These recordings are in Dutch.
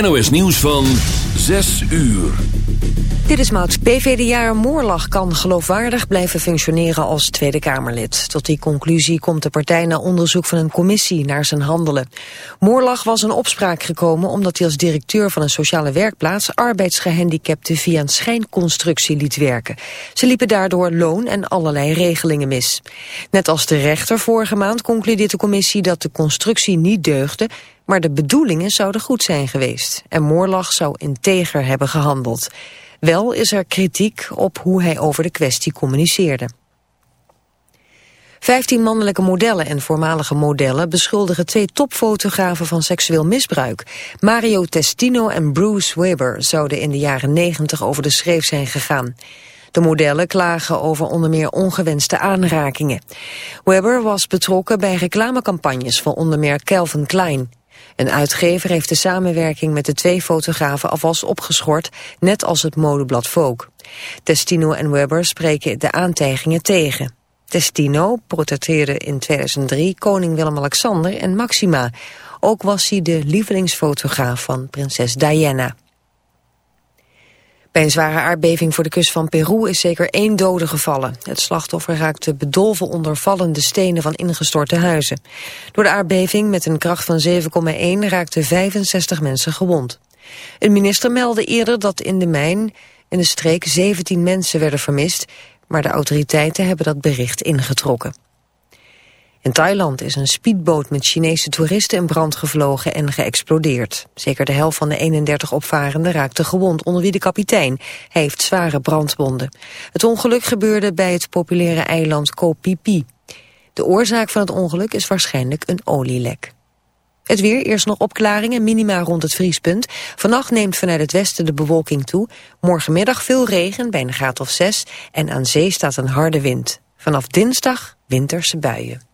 NOS nieuws van 6 uur. Dit is Maud. PVD-jaar Moorlag kan geloofwaardig blijven functioneren als Tweede Kamerlid. Tot die conclusie komt de partij na onderzoek van een commissie naar zijn handelen. Moorlag was in opspraak gekomen omdat hij als directeur van een sociale werkplaats arbeidsgehandicapten via een schijnconstructie liet werken. Ze liepen daardoor loon en allerlei regelingen mis. Net als de rechter vorige maand concludeert de commissie dat de constructie niet deugde maar de bedoelingen zouden goed zijn geweest. En Moorlag zou integer hebben gehandeld. Wel is er kritiek op hoe hij over de kwestie communiceerde. Vijftien mannelijke modellen en voormalige modellen beschuldigen twee topfotografen van seksueel misbruik. Mario Testino en Bruce Weber zouden in de jaren negentig over de schreef zijn gegaan. De modellen klagen over onder meer ongewenste aanrakingen. Weber was betrokken bij reclamecampagnes van onder meer Calvin Klein. Een uitgever heeft de samenwerking met de twee fotografen alvast opgeschort, net als het modeblad Vogue. Testino en Weber spreken de aantijgingen tegen. Testino portretteerde in 2003 koning Willem-Alexander en Maxima. Ook was hij de lievelingsfotograaf van prinses Diana. Bij een zware aardbeving voor de kust van Peru is zeker één dode gevallen. Het slachtoffer raakte bedolven onder vallende stenen van ingestorte huizen. Door de aardbeving met een kracht van 7,1 raakten 65 mensen gewond. Een minister meldde eerder dat in de mijn in de streek 17 mensen werden vermist... maar de autoriteiten hebben dat bericht ingetrokken. In Thailand is een speedboot met Chinese toeristen in brand gevlogen en geëxplodeerd. Zeker de helft van de 31 opvarenden raakte gewond, onder wie de kapitein. Hij heeft zware brandwonden. Het ongeluk gebeurde bij het populaire eiland Koh Phi Phi. De oorzaak van het ongeluk is waarschijnlijk een olielek. Het weer, eerst nog opklaringen, minima rond het vriespunt. Vannacht neemt vanuit het westen de bewolking toe. Morgenmiddag veel regen, bij een graad of 6. En aan zee staat een harde wind. Vanaf dinsdag winterse buien.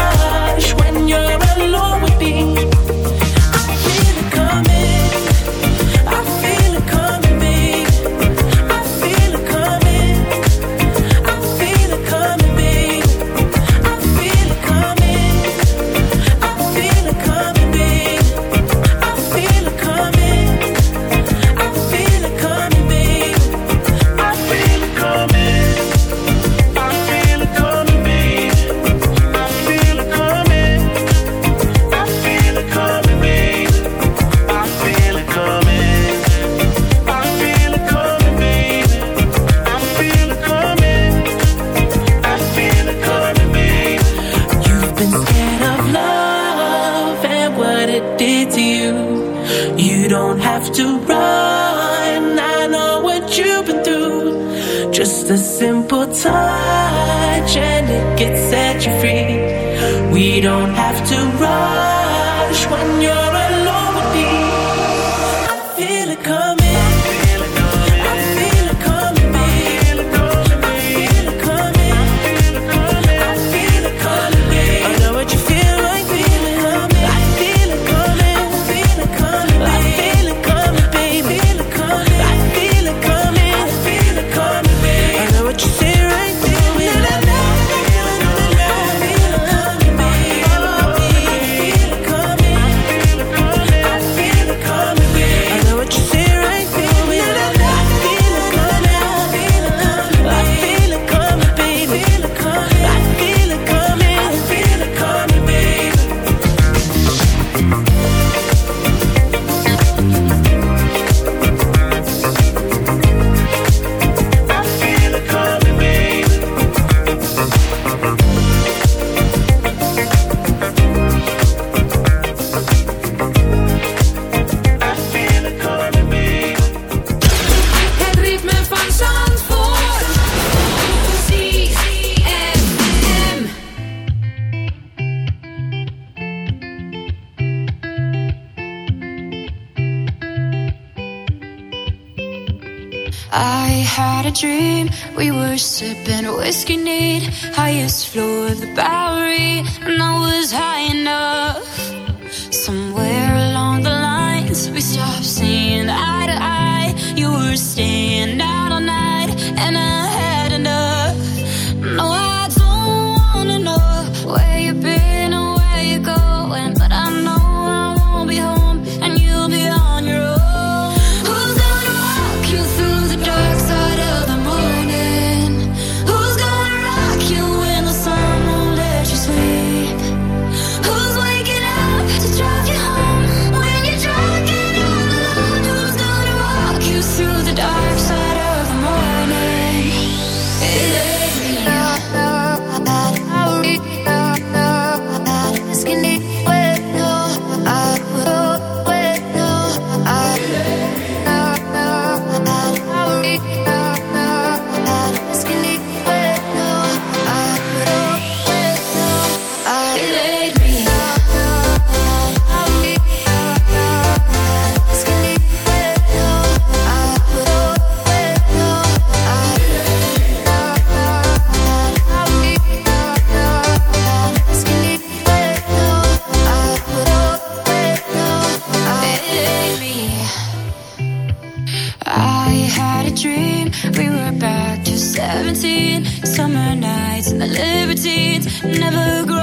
Highest floor of the Bowery, libertines. Never growing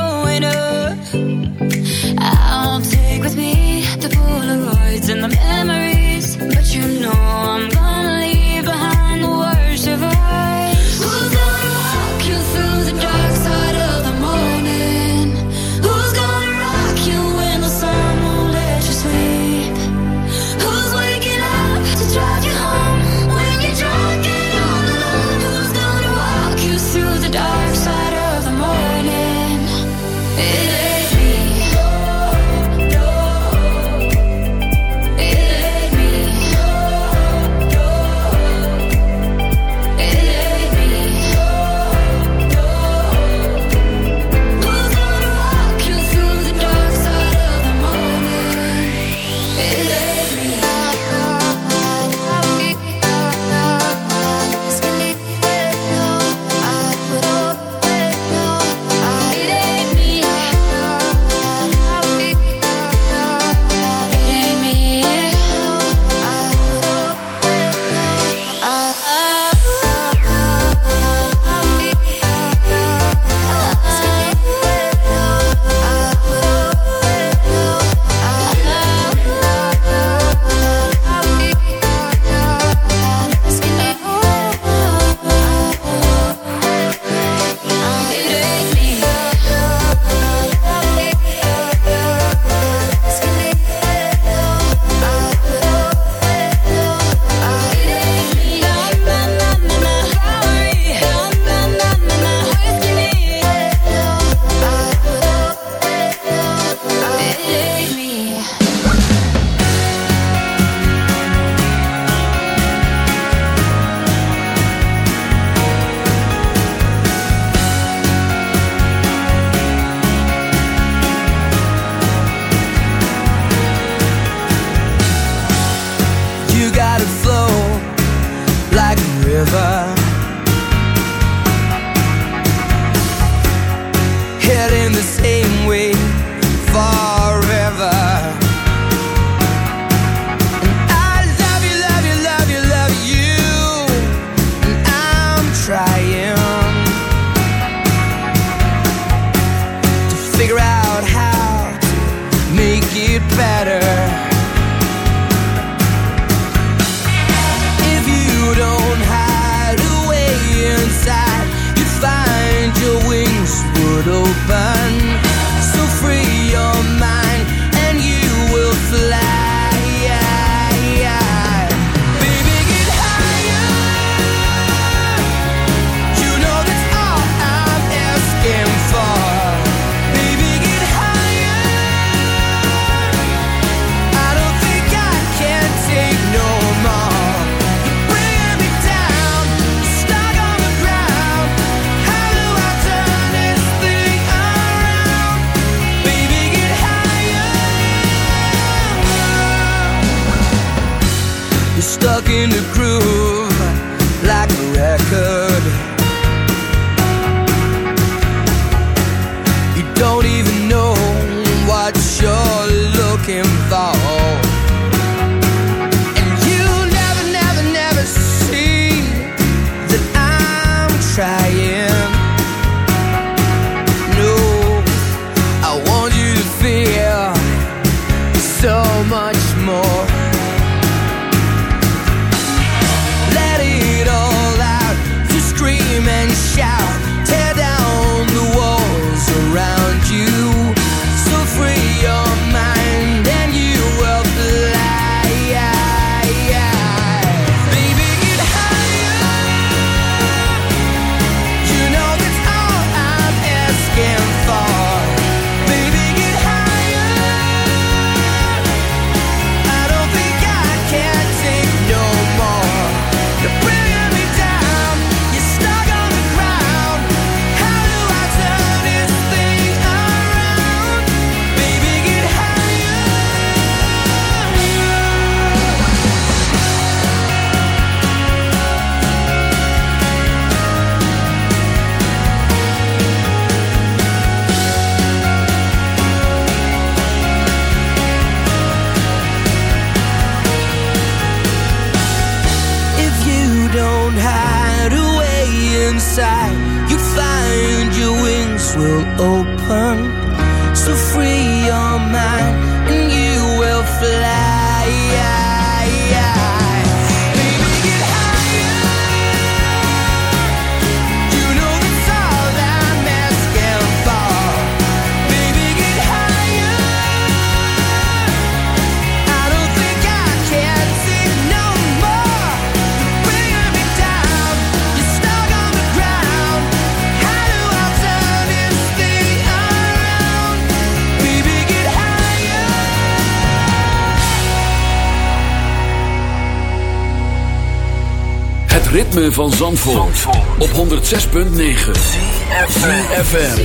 ritme van Zandvoort, op 106.9 CFFM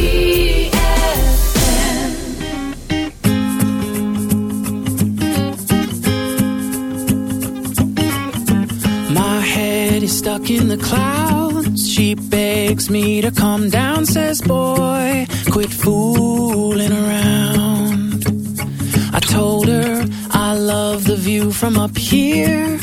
My head is stuck in the clouds. She begs me to come down, says, Boy, quit fooling around. I told her I love the view from up here.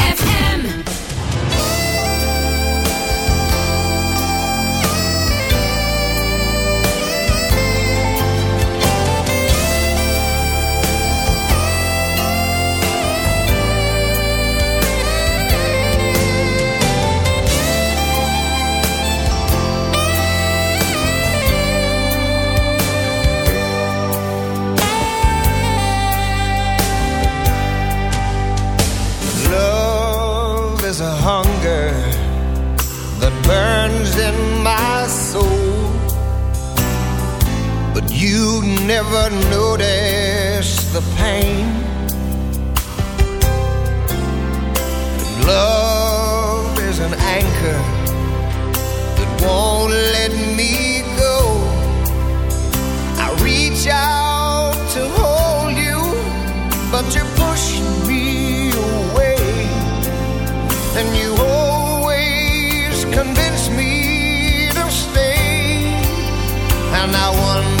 burns in my soul. But you never notice the pain. And Love is an anchor That won't let me go. I reach out to hold you But you push me away. And you Now one.